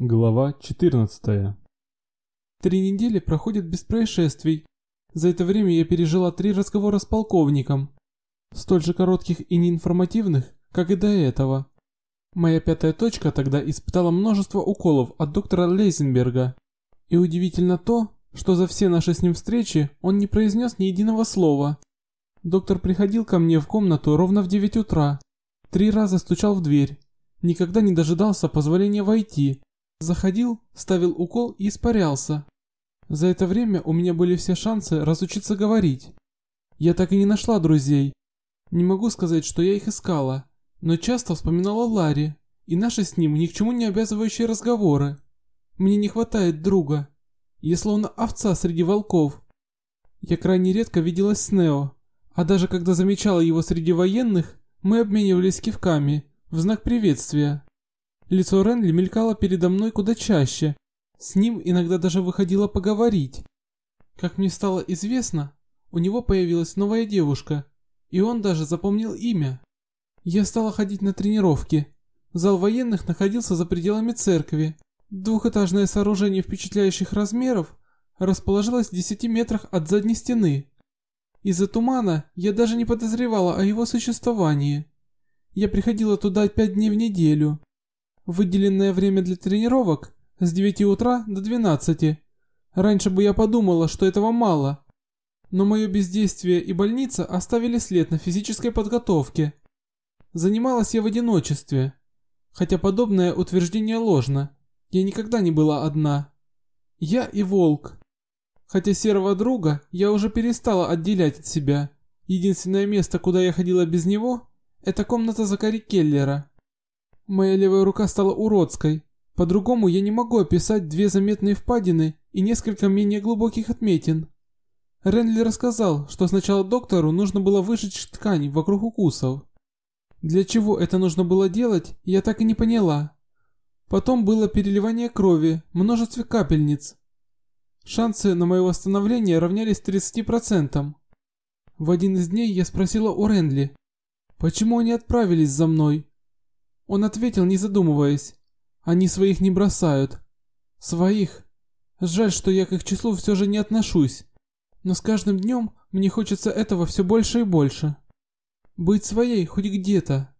Глава 14. Три недели проходят без происшествий. За это время я пережила три разговора с полковником. Столь же коротких и неинформативных, как и до этого. Моя пятая точка тогда испытала множество уколов от доктора Лейзенберга. И удивительно то, что за все наши с ним встречи он не произнес ни единого слова. Доктор приходил ко мне в комнату ровно в 9 утра. Три раза стучал в дверь. Никогда не дожидался позволения войти Заходил, ставил укол и испарялся. За это время у меня были все шансы разучиться говорить. Я так и не нашла друзей. Не могу сказать, что я их искала, но часто вспоминала Ларри и наши с ним ни к чему не обязывающие разговоры. Мне не хватает друга. Я словно овца среди волков. Я крайне редко виделась с Нео, а даже когда замечала его среди военных, мы обменивались кивками в знак приветствия. Лицо Ренли мелькало передо мной куда чаще. С ним иногда даже выходило поговорить. Как мне стало известно, у него появилась новая девушка, и он даже запомнил имя. Я стала ходить на тренировки. Зал военных находился за пределами церкви. Двухэтажное сооружение впечатляющих размеров расположилось в 10 метрах от задней стены. Из-за тумана я даже не подозревала о его существовании. Я приходила туда пять дней в неделю. Выделенное время для тренировок с 9 утра до 12. Раньше бы я подумала, что этого мало. Но мое бездействие и больница оставили след на физической подготовке. Занималась я в одиночестве. Хотя подобное утверждение ложно. Я никогда не была одна. Я и волк. Хотя серого друга я уже перестала отделять от себя. Единственное место, куда я ходила без него, это комната Закари Келлера. Моя левая рука стала уродской. По-другому я не могу описать две заметные впадины и несколько менее глубоких отметин. Ренли рассказал, что сначала доктору нужно было выжечь ткань вокруг укусов. Для чего это нужно было делать, я так и не поняла. Потом было переливание крови, множество капельниц. Шансы на мое восстановление равнялись 30%. В один из дней я спросила у Ренли, почему они отправились за мной, он ответил, не задумываясь. Они своих не бросают. Своих. Жаль, что я к их числу все же не отношусь. Но с каждым днем мне хочется этого все больше и больше. Быть своей хоть где-то.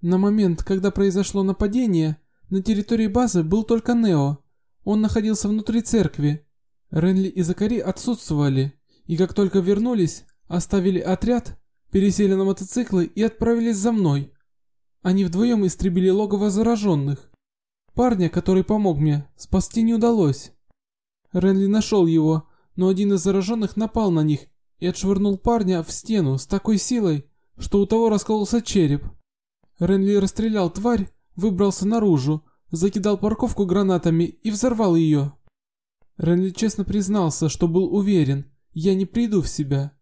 На момент, когда произошло нападение, на территории базы был только Нео. Он находился внутри церкви. Ренли и Закари отсутствовали, и как только вернулись, оставили отряд, пересели на мотоциклы и отправились за мной. Они вдвоем истребили логово зараженных. Парня, который помог мне, спасти не удалось. Ренли нашел его, но один из зараженных напал на них и отшвырнул парня в стену с такой силой, что у того раскололся череп. Ренли расстрелял тварь, выбрался наружу, закидал парковку гранатами и взорвал ее. Ренли честно признался, что был уверен, я не приду в себя.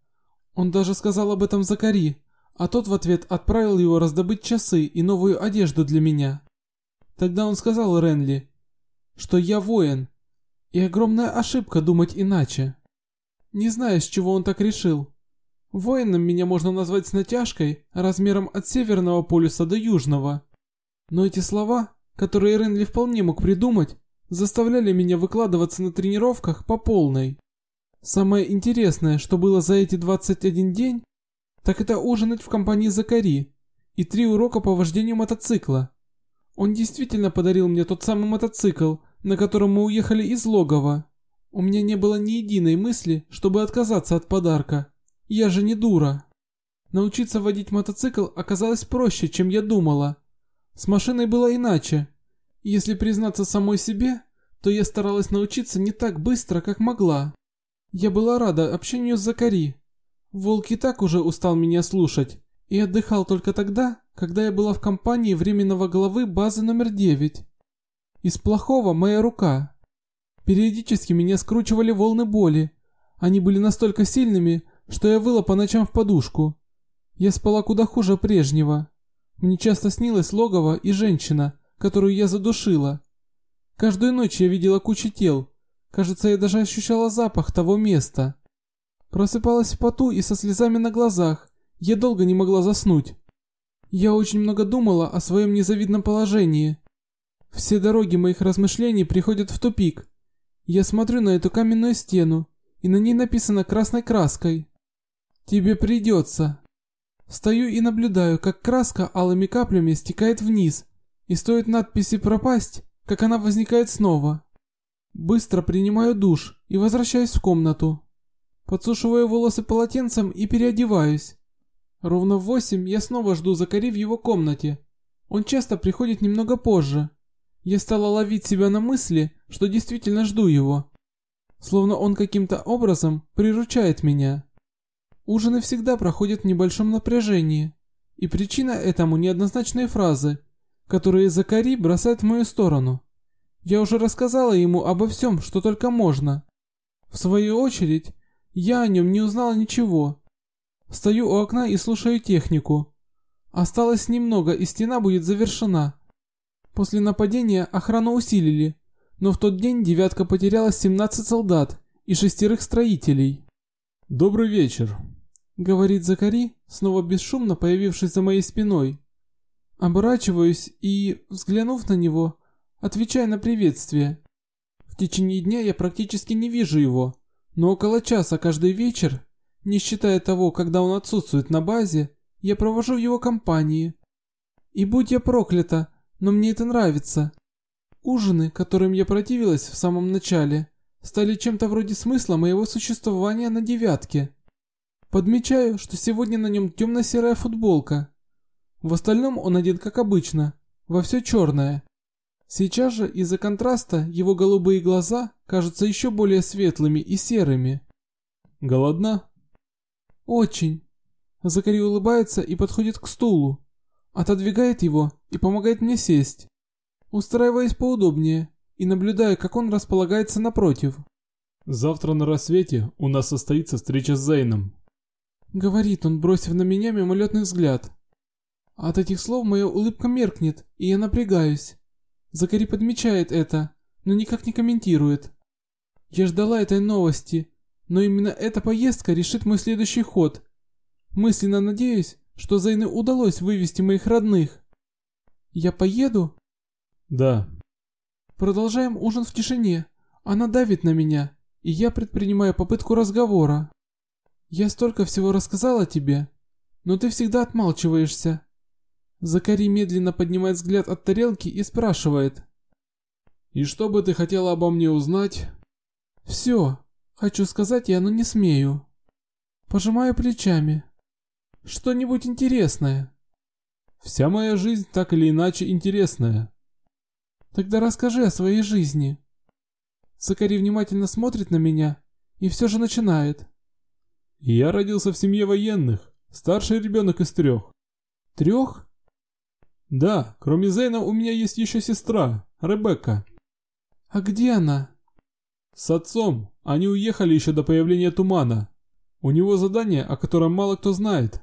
Он даже сказал об этом Закари, а тот в ответ отправил его раздобыть часы и новую одежду для меня. Тогда он сказал Ренли, что я воин, и огромная ошибка думать иначе. Не знаю, с чего он так решил. Воином меня можно назвать с натяжкой, размером от северного полюса до южного. Но эти слова, которые Ренли вполне мог придумать, заставляли меня выкладываться на тренировках по полной. Самое интересное, что было за эти 21 день, так это ужинать в компании Закари и три урока по вождению мотоцикла. Он действительно подарил мне тот самый мотоцикл, на котором мы уехали из логова. У меня не было ни единой мысли, чтобы отказаться от подарка. Я же не дура. Научиться водить мотоцикл оказалось проще, чем я думала. С машиной было иначе. Если признаться самой себе, то я старалась научиться не так быстро, как могла. Я была рада общению с Закари, Волк и так уже устал меня слушать и отдыхал только тогда, когда я была в компании временного главы базы номер 9. Из плохого моя рука. Периодически меня скручивали волны боли. Они были настолько сильными, что я выла по ночам в подушку. Я спала куда хуже прежнего. Мне часто снилось логово и женщина, которую я задушила. Каждую ночь я видела кучу тел. Кажется, я даже ощущала запах того места. Просыпалась в поту и со слезами на глазах. Я долго не могла заснуть. Я очень много думала о своем незавидном положении. Все дороги моих размышлений приходят в тупик. Я смотрю на эту каменную стену, и на ней написано красной краской. Тебе придется. Стою и наблюдаю, как краска алыми каплями стекает вниз, и стоит надписи пропасть, как она возникает снова. Быстро принимаю душ и возвращаюсь в комнату. Подсушиваю волосы полотенцем и переодеваюсь. Ровно в восемь я снова жду Закари в его комнате. Он часто приходит немного позже. Я стала ловить себя на мысли, что действительно жду его. Словно он каким-то образом приручает меня. Ужины всегда проходят в небольшом напряжении. И причина этому неоднозначные фразы, которые Закари бросает в мою сторону. Я уже рассказала ему обо всем, что только можно. В свою очередь, я о нем не узнала ничего. Стою у окна и слушаю технику. Осталось немного, и стена будет завершена. После нападения охрану усилили, но в тот день девятка потеряла 17 солдат и шестерых строителей. «Добрый вечер», — говорит Закари, снова бесшумно появившись за моей спиной. Оборачиваюсь и, взглянув на него, отвечаю на приветствие. В течение дня я практически не вижу его, но около часа каждый вечер, не считая того, когда он отсутствует на базе, я провожу в его компании. И будь я проклята, но мне это нравится. Ужины, которым я противилась в самом начале, стали чем-то вроде смысла моего существования на девятке. Подмечаю, что сегодня на нем темно-серая футболка. В остальном он одет как обычно, во все черное. Сейчас же из-за контраста его голубые глаза кажутся еще более светлыми и серыми. Голодна? Очень. Закари улыбается и подходит к стулу, отодвигает его и помогает мне сесть. Устраиваясь поудобнее и наблюдая, как он располагается напротив. Завтра на рассвете у нас состоится встреча с Зейном. Говорит он, бросив на меня мимолетный взгляд. От этих слов моя улыбка меркнет, и я напрягаюсь. Закари подмечает это, но никак не комментирует. Я ждала этой новости, но именно эта поездка решит мой следующий ход. Мысленно надеюсь, что Зейну удалось вывести моих родных. Я поеду? Да. Продолжаем ужин в тишине. Она давит на меня, и я предпринимаю попытку разговора. Я столько всего рассказала тебе, но ты всегда отмалчиваешься. Закари медленно поднимает взгляд от тарелки и спрашивает. «И что бы ты хотела обо мне узнать?» «Все. Хочу сказать я, но не смею». Пожимаю плечами. «Что-нибудь интересное?» «Вся моя жизнь так или иначе интересная». «Тогда расскажи о своей жизни». Закари внимательно смотрит на меня и все же начинает. Я родился в семье военных, старший ребенок из трех. Трех? Да, кроме Зейна у меня есть еще сестра, Ребекка. А где она? С отцом. Они уехали еще до появления тумана. У него задание, о котором мало кто знает.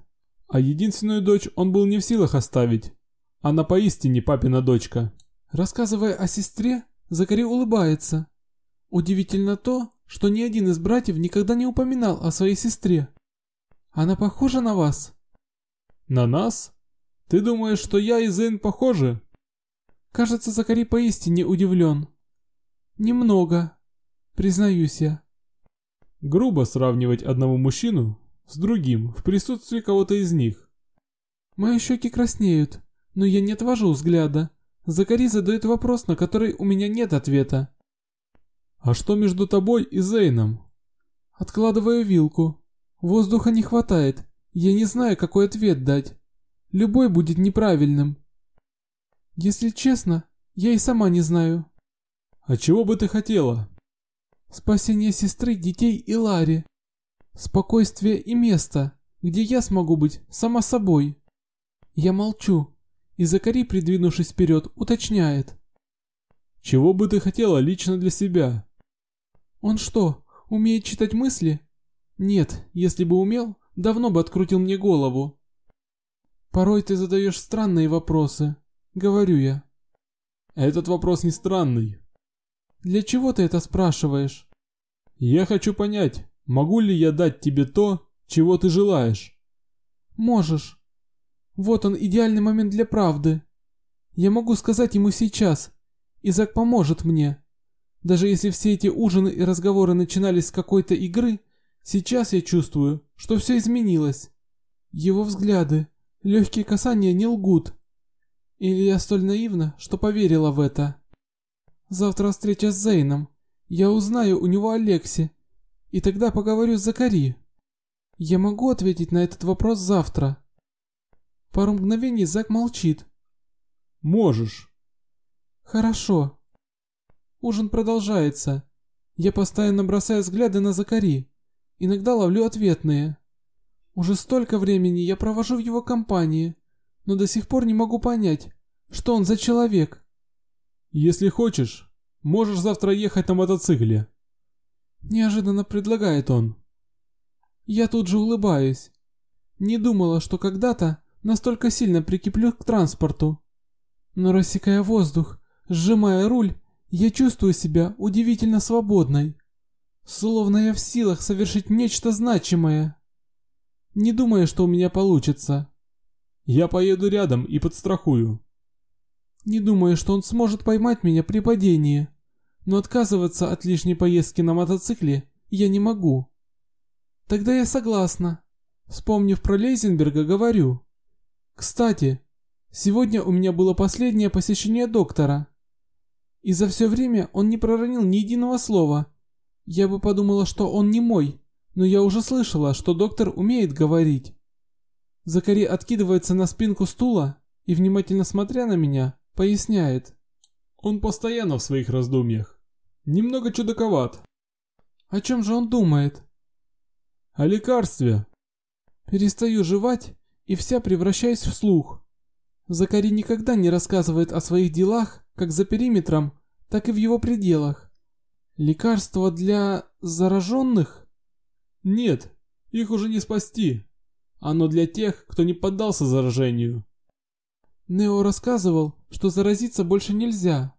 А единственную дочь он был не в силах оставить. Она поистине папина дочка. Рассказывая о сестре, Закари улыбается. Удивительно то, что ни один из братьев никогда не упоминал о своей сестре. Она похожа на вас? На нас? Ты думаешь, что я и Зейн похожи? Кажется, Закари поистине удивлен. Немного, признаюсь я. Грубо сравнивать одного мужчину с другим в присутствии кого-то из них. Мои щеки краснеют, но я не отвожу взгляда. Закари задает вопрос, на который у меня нет ответа. «А что между тобой и Зейном?» Откладываю вилку. Воздуха не хватает. Я не знаю, какой ответ дать. Любой будет неправильным. Если честно, я и сама не знаю. А чего бы ты хотела? Спасение сестры, детей и Ларри. Спокойствие и место, где я смогу быть сама собой. Я молчу, и Закари, придвинувшись вперед, уточняет. Чего бы ты хотела лично для себя? Он что, умеет читать мысли? Нет, если бы умел, давно бы открутил мне голову. Порой ты задаешь странные вопросы, говорю я. Этот вопрос не странный. Для чего ты это спрашиваешь? Я хочу понять, могу ли я дать тебе то, чего ты желаешь? Можешь. Вот он идеальный момент для правды. Я могу сказать ему сейчас, и Зак поможет мне. Даже если все эти ужины и разговоры начинались с какой-то игры, сейчас я чувствую, что все изменилось. Его взгляды, легкие касания не лгут. Или я столь наивна, что поверила в это. Завтра встреча с Зейном. Я узнаю у него Алекси, и тогда поговорю с Закари. Я могу ответить на этот вопрос завтра. Пару мгновений Зак молчит. Можешь. Хорошо. Ужин продолжается. Я постоянно бросаю взгляды на Закари. Иногда ловлю ответные. Уже столько времени я провожу в его компании, но до сих пор не могу понять, что он за человек. Если хочешь, можешь завтра ехать на мотоцикле. Неожиданно предлагает он. Я тут же улыбаюсь. Не думала, что когда-то настолько сильно прикиплю к транспорту. Но рассекая воздух, сжимая руль, я чувствую себя удивительно свободной. Словно я в силах совершить нечто значимое. Не думаю, что у меня получится. Я поеду рядом и подстрахую. Не думаю, что он сможет поймать меня при падении. Но отказываться от лишней поездки на мотоцикле я не могу. Тогда я согласна. Вспомнив про Лейзенберга, говорю. Кстати, сегодня у меня было последнее посещение доктора. И за все время он не проронил ни единого слова. Я бы подумала, что он не мой, но я уже слышала, что доктор умеет говорить. Закари откидывается на спинку стула и, внимательно смотря на меня, поясняет. Он постоянно в своих раздумьях. Немного чудаковат. О чем же он думает? О лекарстве. Перестаю жевать и вся превращаюсь в слух. Закари никогда не рассказывает о своих делах, как за периметром, так и в его пределах. Лекарство для зараженных? Нет, их уже не спасти. Оно для тех, кто не поддался заражению. Нео рассказывал, что заразиться больше нельзя.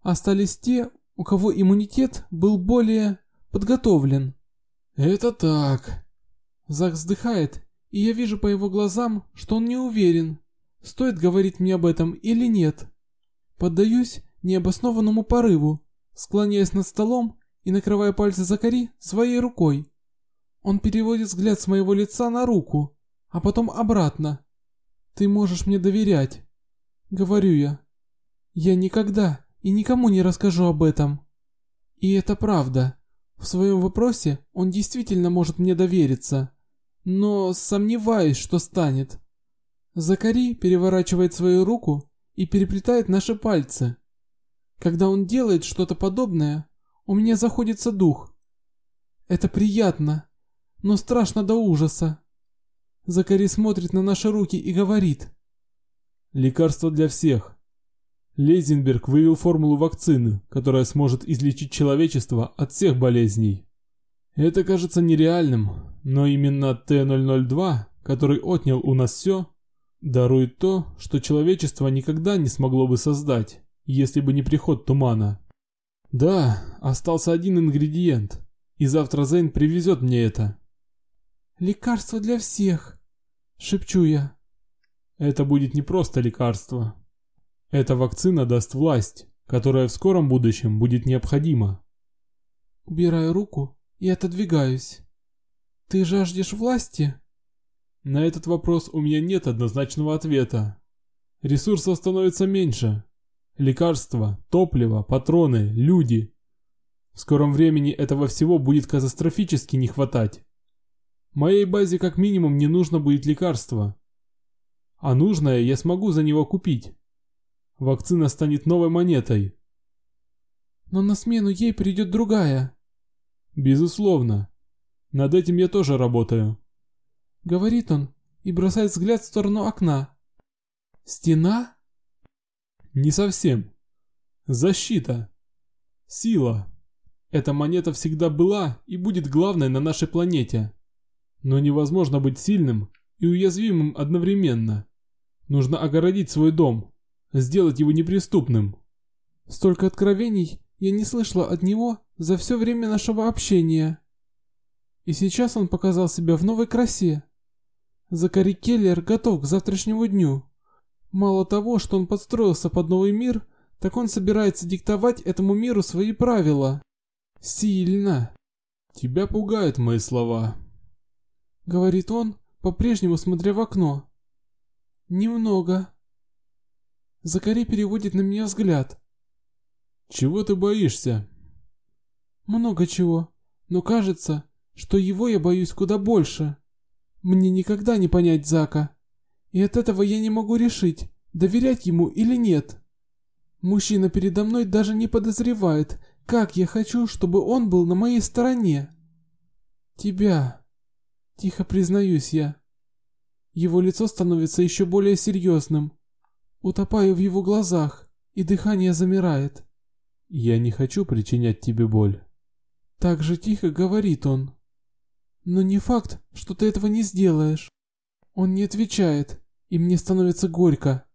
Остались те, у кого иммунитет был более подготовлен. Это так. Зак вздыхает, и я вижу по его глазам, что он не уверен, стоит говорить мне об этом или нет. Поддаюсь необоснованному порыву, склоняясь над столом и накрывая пальцы Закари своей рукой. Он переводит взгляд с моего лица на руку, а потом обратно. Ты можешь мне доверять, говорю я. Я никогда и никому не расскажу об этом. И это правда. В своем вопросе он действительно может мне довериться, но сомневаюсь, что станет. Закари переворачивает свою руку и переплетает наши пальцы. Когда он делает что-то подобное, у меня заходится дух. Это приятно, но страшно до ужаса. Закари смотрит на наши руки и говорит. Лекарство для всех. Лейзенберг вывел формулу вакцины, которая сможет излечить человечество от всех болезней. Это кажется нереальным, но именно Т-002, который отнял у нас все, дарует то, что человечество никогда не смогло бы создать, если бы не приход тумана. Да, остался один ингредиент, и завтра Зейн привезет мне это. «Лекарство для всех», — шепчу я. Это будет не просто лекарство, эта вакцина даст власть, которая в скором будущем будет необходима. Убираю руку и отодвигаюсь. Ты жаждешь власти? На этот вопрос у меня нет однозначного ответа. Ресурсов становится меньше. Лекарства, топливо, патроны, люди. В скором времени этого всего будет катастрофически не хватать. Моей базе как минимум не нужно будет лекарства. А нужное я смогу за него купить. Вакцина станет новой монетой. Но на смену ей придет другая. Безусловно. Над этим я тоже работаю. Говорит он и бросает взгляд в сторону окна. Стена? Не совсем. Защита. Сила. Эта монета всегда была и будет главной на нашей планете. Но невозможно быть сильным и уязвимым одновременно. Нужно огородить свой дом, сделать его неприступным. Столько откровений я не слышала от него за все время нашего общения. И сейчас он показал себя в новой красе. Закари Келлер готов к завтрашнему дню. Мало того, что он подстроился под новый мир, так он собирается диктовать этому миру свои правила. Сильно. Тебя пугают мои слова. Говорит он, по-прежнему смотря в окно. Немного. Закари переводит на меня взгляд. Чего ты боишься? Много чего, но кажется, что его я боюсь куда больше. Мне никогда не понять Зака. И от этого я не могу решить, доверять ему или нет. Мужчина передо мной даже не подозревает, как я хочу, чтобы он был на моей стороне. Тебя. Тихо признаюсь я. Его лицо становится еще более серьезным. Утопаю в его глазах, и дыхание замирает. Я не хочу причинять тебе боль. Так же тихо говорит он. Но не факт, что ты этого не сделаешь. Он не отвечает, и мне становится горько.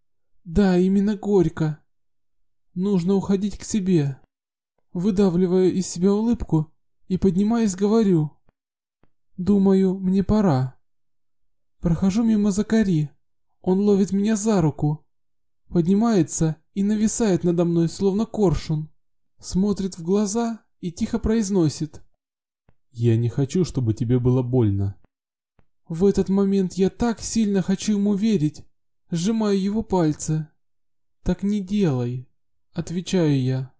Да, именно горько. Нужно уходить к себе. Выдавливаю из себя улыбку и поднимаясь говорю. Думаю, мне пора. Прохожу мимо Закари. Он ловит меня за руку. Поднимается и нависает надо мной, словно коршун. Смотрит в глаза и тихо произносит. Я не хочу, чтобы тебе было больно. В этот момент я так сильно хочу ему верить. Сжимаю его пальцы. Так не делай. Отвечаю я.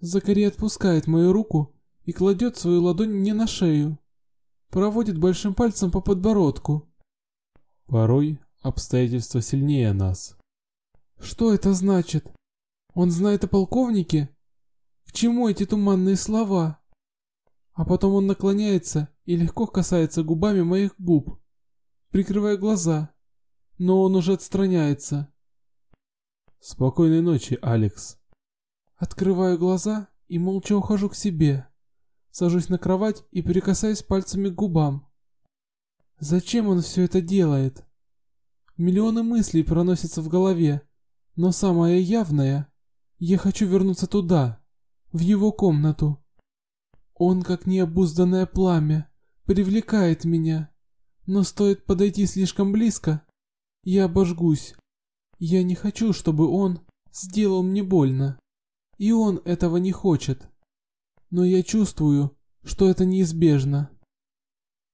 Закари отпускает мою руку и кладет свою ладонь мне на шею. Проводит большим пальцем по подбородку. Порой обстоятельства сильнее нас. Что это значит? Он знает о полковнике? К чему эти туманные слова? А потом он наклоняется и легко касается губами моих губ, прикрывая глаза. Но он уже отстраняется. Спокойной ночи, Алекс. Открываю глаза и молча ухожу к себе. Сажусь на кровать и прикасаюсь пальцами к губам. Зачем он все это делает? Миллионы мыслей проносятся в голове, но самое явное — я хочу вернуться туда, в его комнату. Он, как необузданное пламя, привлекает меня, но стоит подойти слишком близко, я обожгусь. Я не хочу, чтобы он сделал мне больно. И он этого не хочет. Но я чувствую, что это неизбежно.